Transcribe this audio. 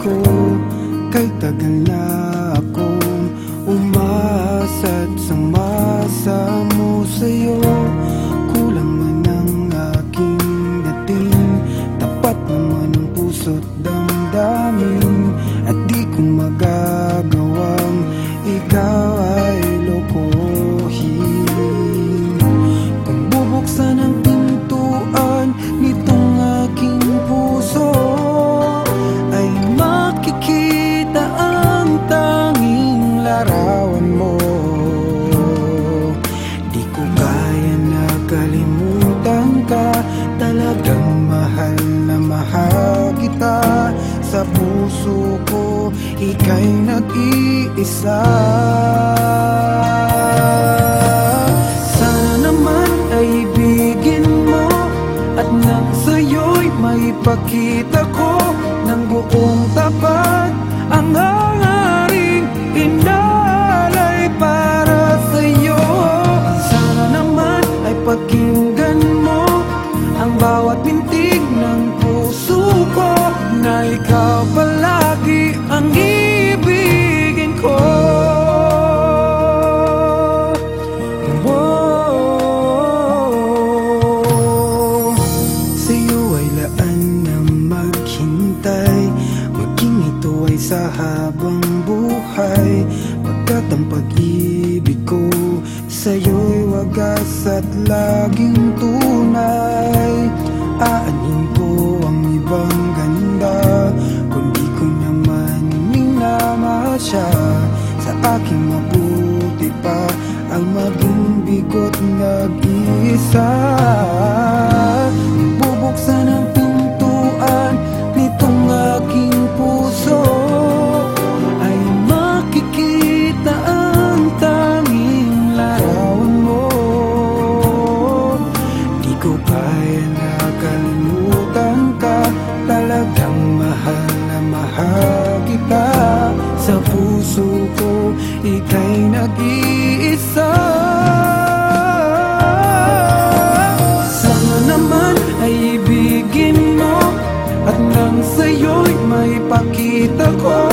cool. sa puso ko Ika'y nag-iisa. Sana naman ay ibigin mo At nang sa'yo'y maipakita pag-ibig ko Sa'yo'y wagas at laging tunay. Aanin ko ang ibang ganda Kundi ko naman minama siya Sa aking mabuti pa Ang maging bigot nag-iisa Ikaw ba'y nakalimutan ka? Talagang mahal na mahal kita. Sa puso ko, ika'y nag-iisa. Sana naman ay ibigin mo At nang sa'yo'y maipakita ko.